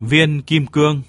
Viên kim cương.